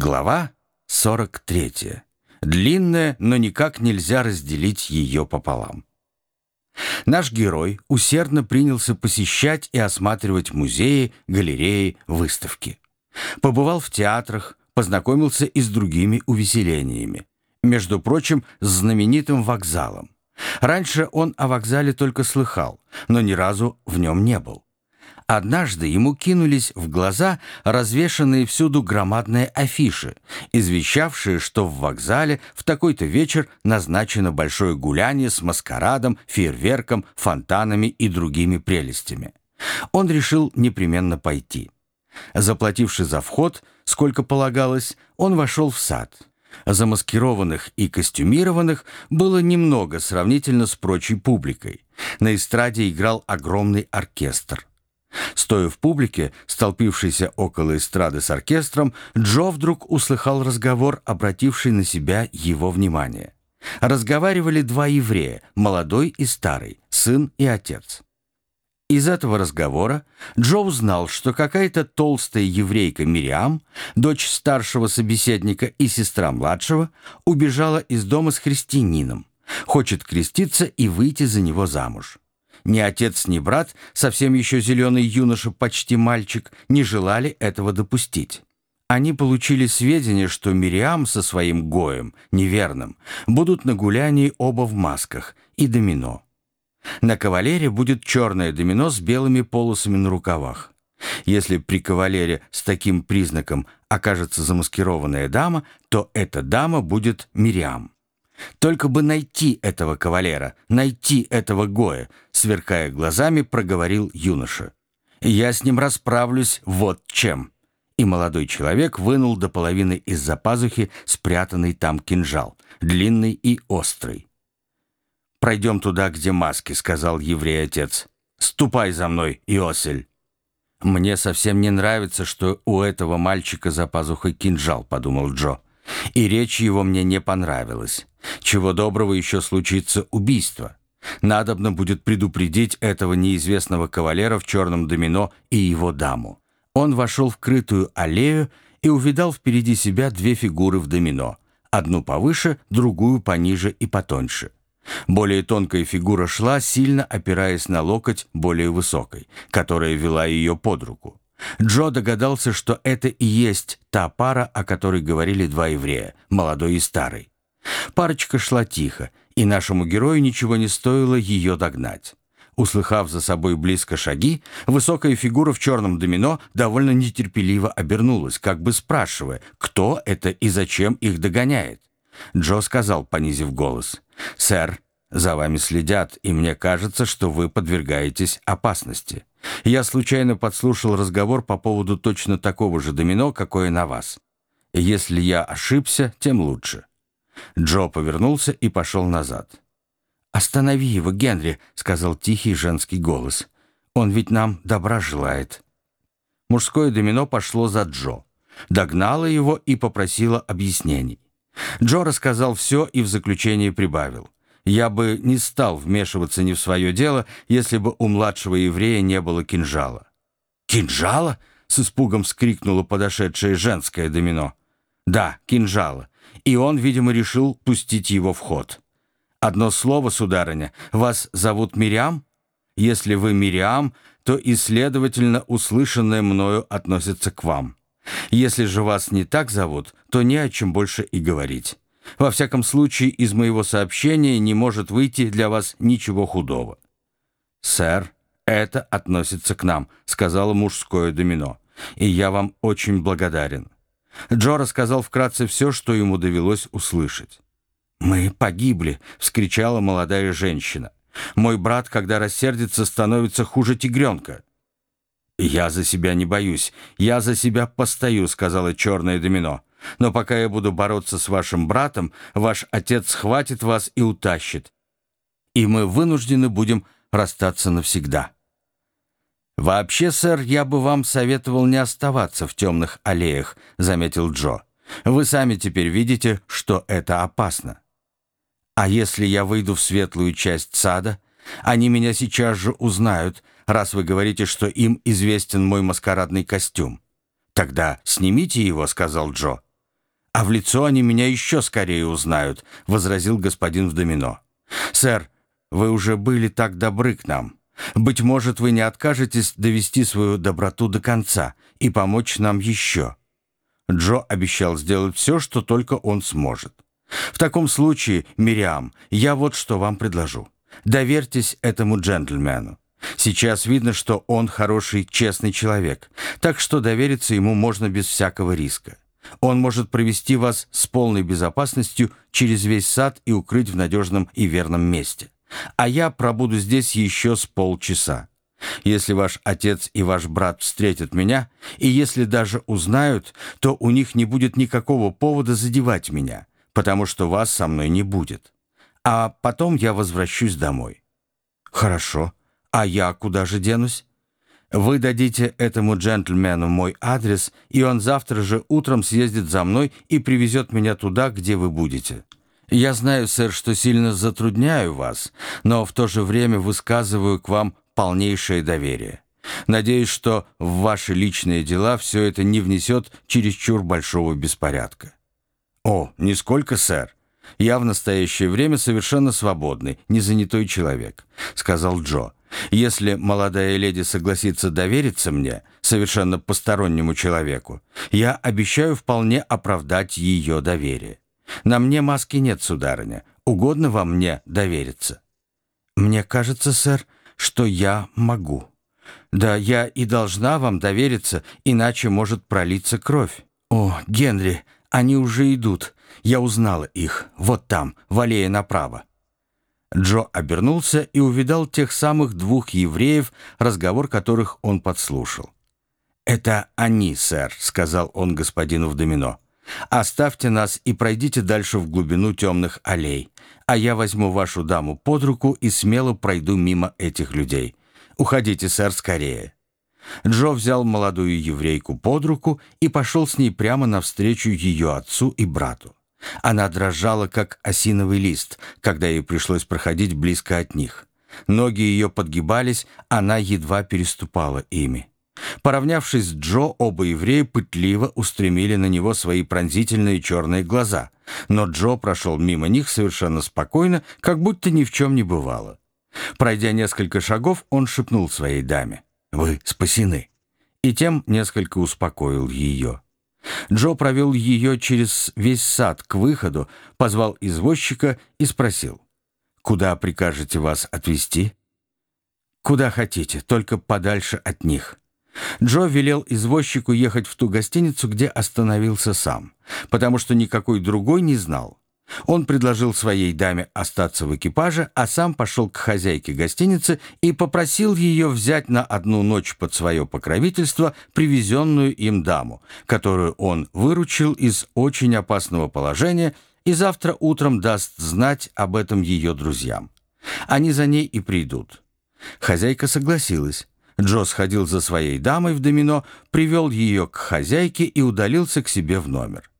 Глава 43. Длинная, но никак нельзя разделить ее пополам. Наш герой усердно принялся посещать и осматривать музеи, галереи, выставки. Побывал в театрах, познакомился и с другими увеселениями. Между прочим, с знаменитым вокзалом. Раньше он о вокзале только слыхал, но ни разу в нем не был. Однажды ему кинулись в глаза развешанные всюду громадные афиши, извещавшие, что в вокзале в такой-то вечер назначено большое гуляние с маскарадом, фейерверком, фонтанами и другими прелестями. Он решил непременно пойти. Заплативши за вход, сколько полагалось, он вошел в сад. Замаскированных и костюмированных было немного сравнительно с прочей публикой. На эстраде играл огромный оркестр. Стоя в публике, столпившейся около эстрады с оркестром, Джо вдруг услыхал разговор, обративший на себя его внимание. Разговаривали два еврея, молодой и старый, сын и отец. Из этого разговора Джо узнал, что какая-то толстая еврейка Мириам, дочь старшего собеседника и сестра младшего, убежала из дома с христианином, хочет креститься и выйти за него замуж. Ни отец, ни брат, совсем еще зеленый юноша, почти мальчик, не желали этого допустить. Они получили сведения, что Мириам со своим Гоем, неверным, будут на гулянии оба в масках и домино. На кавалере будет черное домино с белыми полосами на рукавах. Если при кавалере с таким признаком окажется замаскированная дама, то эта дама будет Мириам. Только бы найти этого кавалера, найти этого Гоя, сверкая глазами, проговорил юноша. Я с ним расправлюсь вот чем. И молодой человек вынул до половины из-за пазухи спрятанный там кинжал, длинный и острый. «Пройдем туда, где маски», — сказал еврей-отец. «Ступай за мной, Иосель». «Мне совсем не нравится, что у этого мальчика за пазухой кинжал», — подумал Джо. И речь его мне не понравилась. Чего доброго еще случится убийство. Надобно будет предупредить этого неизвестного кавалера в черном домино и его даму. Он вошел в крытую аллею и увидал впереди себя две фигуры в домино. Одну повыше, другую пониже и потоньше. Более тонкая фигура шла, сильно опираясь на локоть более высокой, которая вела ее под руку. Джо догадался, что это и есть та пара, о которой говорили два еврея, молодой и старый. Парочка шла тихо, и нашему герою ничего не стоило ее догнать. Услыхав за собой близко шаги, высокая фигура в черном домино довольно нетерпеливо обернулась, как бы спрашивая, кто это и зачем их догоняет. Джо сказал, понизив голос, «Сэр, за вами следят, и мне кажется, что вы подвергаетесь опасности. Я случайно подслушал разговор по поводу точно такого же домино, какое на вас. Если я ошибся, тем лучше». Джо повернулся и пошел назад. «Останови его, Генри», — сказал тихий женский голос. «Он ведь нам добра желает». Мужское домино пошло за Джо. Догнало его и попросило объяснений. Джо рассказал все и в заключение прибавил. Я бы не стал вмешиваться не в свое дело, если бы у младшего еврея не было кинжала». «Кинжала?» — с испугом вскрикнула подошедшее женское домино. «Да, кинжала. И он, видимо, решил пустить его в ход. Одно слово, сударыня, вас зовут Мириам? Если вы Мириам, то и, следовательно, услышанное мною относится к вам. Если же вас не так зовут, то не о чем больше и говорить». Во всяком случае, из моего сообщения не может выйти для вас ничего худого». «Сэр, это относится к нам», — сказала мужское домино. «И я вам очень благодарен». Джо рассказал вкратце все, что ему довелось услышать. «Мы погибли!» — вскричала молодая женщина. «Мой брат, когда рассердится, становится хуже тигренка». «Я за себя не боюсь. Я за себя постою», — сказала черное домино. Но пока я буду бороться с вашим братом, ваш отец схватит вас и утащит. И мы вынуждены будем расстаться навсегда. «Вообще, сэр, я бы вам советовал не оставаться в темных аллеях», — заметил Джо. «Вы сами теперь видите, что это опасно». «А если я выйду в светлую часть сада, они меня сейчас же узнают, раз вы говорите, что им известен мой маскарадный костюм». «Тогда снимите его», — сказал Джо. А в лицо они меня еще скорее узнают», — возразил господин в домино. «Сэр, вы уже были так добры к нам. Быть может, вы не откажетесь довести свою доброту до конца и помочь нам еще». Джо обещал сделать все, что только он сможет. «В таком случае, Мириам, я вот что вам предложу. Доверьтесь этому джентльмену. Сейчас видно, что он хороший, честный человек, так что довериться ему можно без всякого риска. Он может провести вас с полной безопасностью через весь сад и укрыть в надежном и верном месте. А я пробуду здесь еще с полчаса. Если ваш отец и ваш брат встретят меня, и если даже узнают, то у них не будет никакого повода задевать меня, потому что вас со мной не будет. А потом я возвращусь домой. Хорошо. А я куда же денусь? Вы дадите этому джентльмену мой адрес, и он завтра же утром съездит за мной и привезет меня туда, где вы будете. Я знаю, сэр, что сильно затрудняю вас, но в то же время высказываю к вам полнейшее доверие. Надеюсь, что в ваши личные дела все это не внесет чересчур большого беспорядка. О, нисколько, сэр. Я в настоящее время совершенно свободный, незанятой человек, сказал Джо. Если молодая леди согласится довериться мне, совершенно постороннему человеку, я обещаю вполне оправдать ее доверие. На мне маски нет, сударыня. Угодно вам мне довериться? Мне кажется, сэр, что я могу. Да, я и должна вам довериться, иначе может пролиться кровь. О, Генри, они уже идут. Я узнала их. Вот там, в аллее направо. Джо обернулся и увидал тех самых двух евреев, разговор которых он подслушал. «Это они, сэр», — сказал он господину в домино. «Оставьте нас и пройдите дальше в глубину темных аллей, а я возьму вашу даму под руку и смело пройду мимо этих людей. Уходите, сэр, скорее». Джо взял молодую еврейку под руку и пошел с ней прямо навстречу ее отцу и брату. Она дрожала, как осиновый лист, когда ей пришлось проходить близко от них. Ноги ее подгибались, она едва переступала ими. Поравнявшись с Джо, оба еврея пытливо устремили на него свои пронзительные черные глаза, но Джо прошел мимо них совершенно спокойно, как будто ни в чем не бывало. Пройдя несколько шагов, он шепнул своей даме, «Вы спасены», и тем несколько успокоил ее. Джо провел ее через весь сад к выходу, позвал извозчика и спросил, «Куда прикажете вас отвезти?» «Куда хотите, только подальше от них». Джо велел извозчику ехать в ту гостиницу, где остановился сам, потому что никакой другой не знал. Он предложил своей даме остаться в экипаже, а сам пошел к хозяйке гостиницы и попросил ее взять на одну ночь под свое покровительство привезенную им даму, которую он выручил из очень опасного положения и завтра утром даст знать об этом ее друзьям. Они за ней и придут. Хозяйка согласилась. Джо сходил за своей дамой в домино, привел ее к хозяйке и удалился к себе в номер.